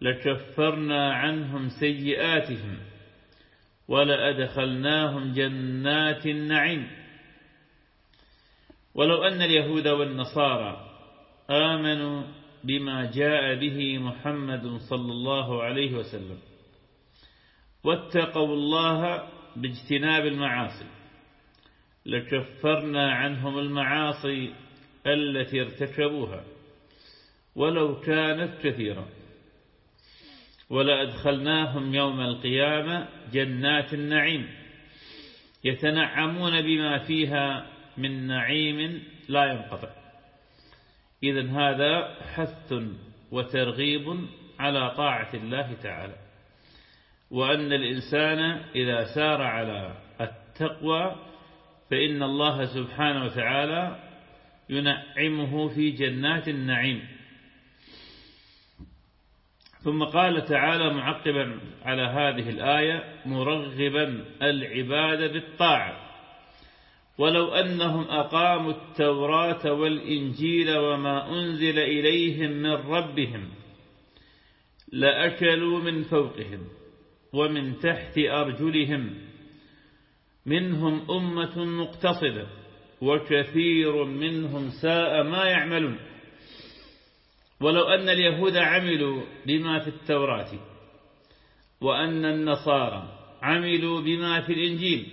لكفرنا عنهم سيئاتهم ولأدخلناهم جنات النعيم. ولو أن اليهود والنصارى آمنوا بما جاء به محمد صلى الله عليه وسلم واتقوا الله باجتناب المعاصي لكفرنا عنهم المعاصي التي ارتكبوها ولو كانت كثيرة. ولأدخلناهم يوم القيامة جنات النعيم يتنعمون بما فيها من نعيم لا ينقطع. إذا هذا حث وترغيب على طاعة الله تعالى. وأن الإنسان إذا سار على التقوى فإن الله سبحانه وتعالى ينعمه في جنات النعيم. ثم قال تعالى معقبا على هذه الآية مرغبا العباد بالطاعة. ولو أنهم أقاموا التوراة والإنجيل وما أنزل إليهم من ربهم لأكلوا من فوقهم ومن تحت أرجلهم منهم أمة مقتصدة وكثير منهم ساء ما يعملون. ولو أن اليهود عملوا بما في التوراة وأن النصارى عملوا بما في الإنجيل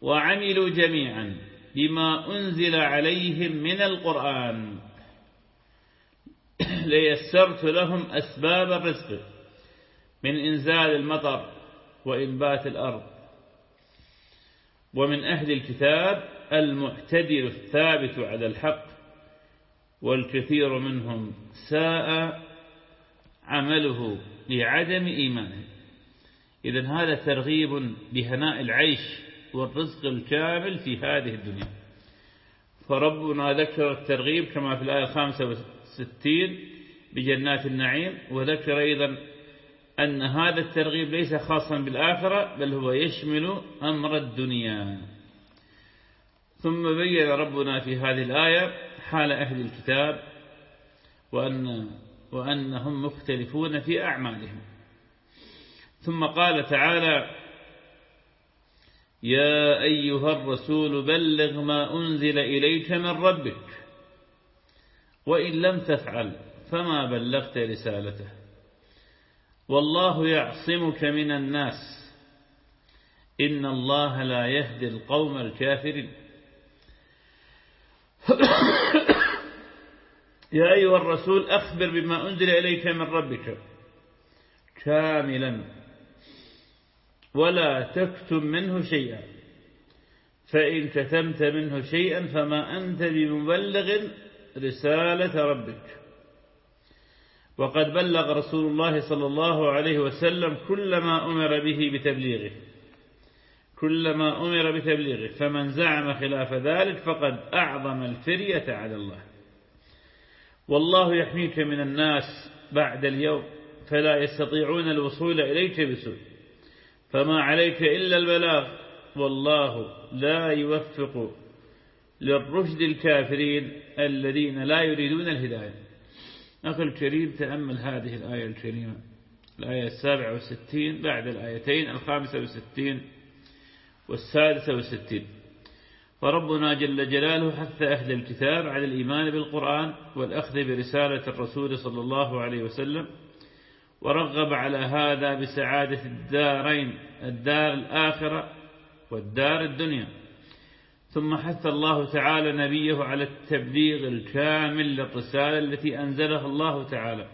وعملوا جميعا بما أنزل عليهم من القرآن ليسرت لهم أسباب الرزق من إنزال المطر وإنبات الأرض. ومن أهل الكتاب المعتدل الثابت على الحق والكثير منهم ساء عمله لعدم إيمانه. إذا هذا ترغيب بهناء العيش والرزق الكامل في هذه الدنيا. فربنا ذكر الترغيب كما في الآية الخامسة والستين بجنات النعيم وذكر أيضا أن هذا الترغيب ليس خاصا بالآخرة بل هو يشمل أمر الدنيا. ثم بين ربنا في هذه الآية حال أهل الكتاب وأن وأنهم مختلفون في أعمالهم. ثم قال تعالى يا أيها الرسول بلغ ما أنزل إليك من ربك وإن لم تفعل فما بلغت رسالته. والله يعصمك من الناس إن الله لا يهدي القوم الكافرين. يا أيها الرسول أخبر بما أنزل إليك من ربك كاملا. ولا تكتم منه شيئا. فإن كتمت منه شيئا فما أنت بمبلغ رسالة ربك. وقد بلغ رسول الله صلى الله عليه وسلم كل ما أمر به بتبليغه. كل ما أمر بتبليغه. فمن زعم خلاف ذلك فقد أعظم الفرية على الله. والله يحميك من الناس بعد اليوم فلا يستطيعون الوصول إليك بسوء فما عليك إلا البلاغ والله لا يوفق للرشد الكافرين الذين لا يريدون الهداية. أخي الكريم تأمل هذه الآية الكريمة الآية السابعة والستين بعد الآيتين الخامسة والستين والسادسة والستين. فربنا جل جلاله حث أهل الكتاب على الإيمان بالقرآن والأخذ برسالة الرسول صلى الله عليه وسلم ورغب على هذا بسعادة الدارين الدار الآخرة والدار الدنيا. ثم حث الله تعالى نبيه على التبليغ الكامل للرسالة التي أنزلها الله تعالى.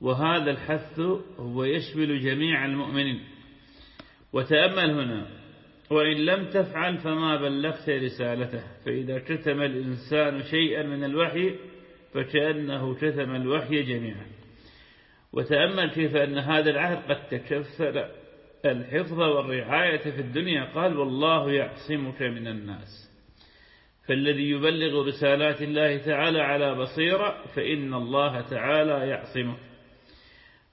وهذا الحث هو يشمل جميع المؤمنين. وتأمل هنا وإن لم تفعل فما بلغت رسالته. فإذا كتم الإنسان شيئا من الوحي فكأنه كتم الوحي جميعا. وتأمل كيف أن هذا العهد قد تكفل الحفظ والرعاية في الدنيا. قال والله يعصمك من الناس. فالذي يبلغ رسالات الله تعالى على بصيرة فإن الله تعالى يعصمه.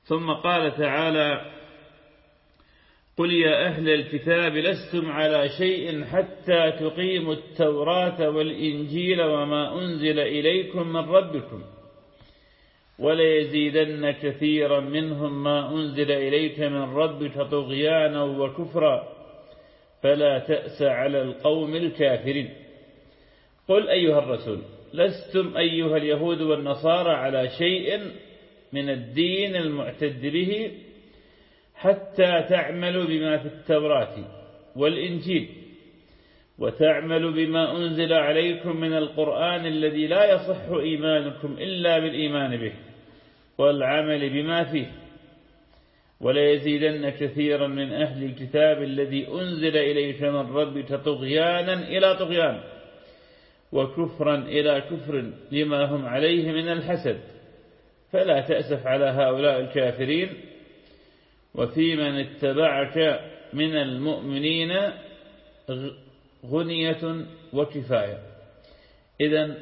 ثم قال تعالى قل يا أهل الكتاب لستم على شيء حتى تقيموا التوراة والإنجيل وما أنزل إليكم من ربكم وليزيدن كثيرا منهم ما أنزل إليك من ربك طغيانا وكفرا فلا تأس على القوم الكافرين قل أيها الرسول لستم أيها اليهود والنصارى على شيء من الدين المعتد به حتى تعملوا بما في التوراة والإنجيل وتعملوا بما أنزل عليكم من القرآن الذي لا يصح إيمانكم إلا بالإيمان به والعمل بما فيه. وليزيدن كثيرا من أهل الكتاب الذي أنزل إليك من ربك طغيانا إلى طغيان وكفرا إلى كفر لما هم عليه من الحسد. فلا تأسف على هؤلاء الكافرين. وفي من اتبعك من المؤمنين غنية وكفاية. إذا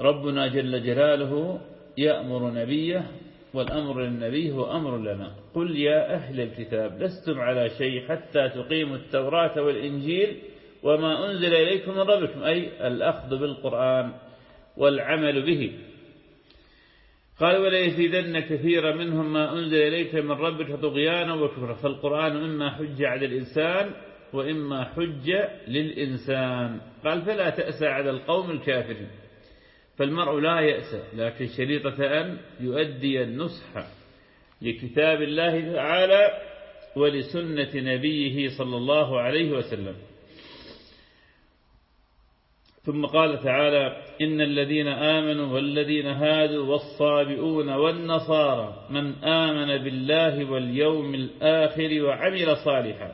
ربنا جل جلاله يأمر نبيه والأمر للنبي هو أمر لنا. قل يا أهل الكتاب لستم على شيء حتى تقيموا التوراة والإنجيل وما أنزل إليكم من ربكم أي الأخذ بالقرآن والعمل به. قال ولا يزيدن كثيرا منهم ما أنزل إليك من ربك طغيانا وكفرا. فالقرآن إما حجة على الإنسان وإما حجة للإنسان. قال فلا تأسى على القوم الكافرين. فالمرء لا يأسى لكن شريطة أن يؤدي النصح لكتاب الله تعالى ولسنة نبيه صلى الله عليه وسلم. ثم قال تعالى إن الذين آمنوا والذين هادوا والصابئون والنصارى من آمن بالله واليوم الآخر وعمل صالحا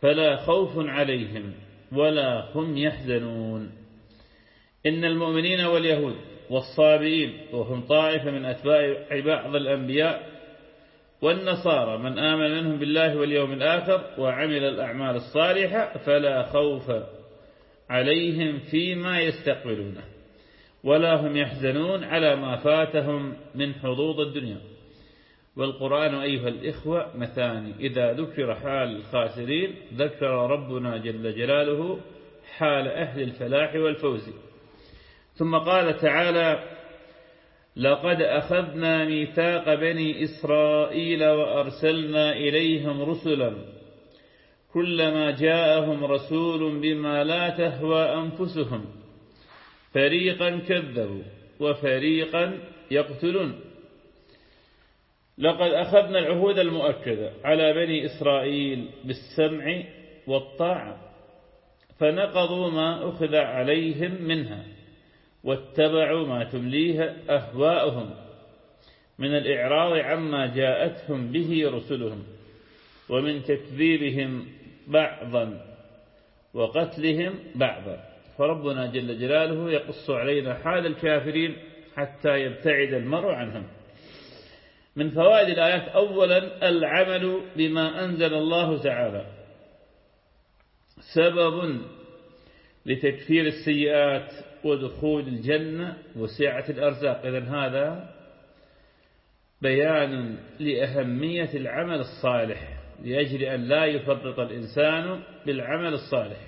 فلا خوف عليهم ولا هم يحزنون. إن المؤمنين واليهود والصابئين وهم طائفة من أتباع بعض الأنبياء والنصارى من آمن منهم بالله واليوم الآخر وعمل الأعمال الصالحة فلا خوف عليهم فيما يستقبلونه ولا هم يحزنون على ما فاتهم من حظوظ الدنيا. والقرآن أيها الإخوة مثاني إذا ذكر حال الخاسرين ذكر ربنا جل جلاله حال أهل الفلاح والفوز. ثم قال تعالى لقد أخذنا ميثاق بني إسرائيل وأرسلنا إليهم رسلا كلما جاءهم رسول بما لا تهوى أنفسهم فريقا كذبوا وفريقا يقتلون. لقد أخذنا العهود المؤكدة على بني إسرائيل بالسمع والطاعة فنقضوا ما أخذ عليهم منها واتبعوا ما تمليه أهواءهم من الإعراض عما جاءتهم به رسلهم ومن تكذيبهم بعضا وقتلهم بعضا. فربنا جل جلاله يقص علينا حال الكافرين حتى يبتعد المرء عنهم. من فوائد الآيات أولا العمل بما أنزل الله تعالى. سبب لتكفير السيئات ودخول الجنة وسعة الأرزاق. إذن هذا بيان لأهمية العمل الصالح. لأجل أن لا يفرط الإنسان بالعمل الصالح.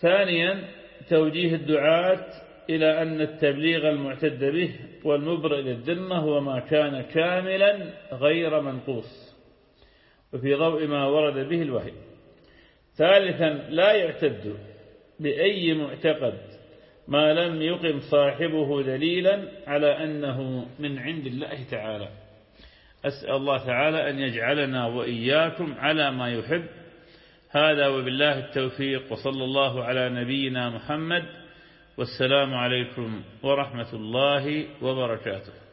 ثانيا توجيه الدعاة إلى أن التبليغ المعتد به والمبرئ للذمة هو ما كان كاملا غير منقوص وفي ضوء ما ورد به الوحي. ثالثا لا يعتد بأي معتقد ما لم يقم صاحبه دليلا على أنه من عند الله تعالى. أسأل الله تعالى أن يجعلنا وإياكم على ما يحب. هذا وبالله التوفيق وصلى الله على نبينا محمد والسلام عليكم ورحمة الله وبركاته.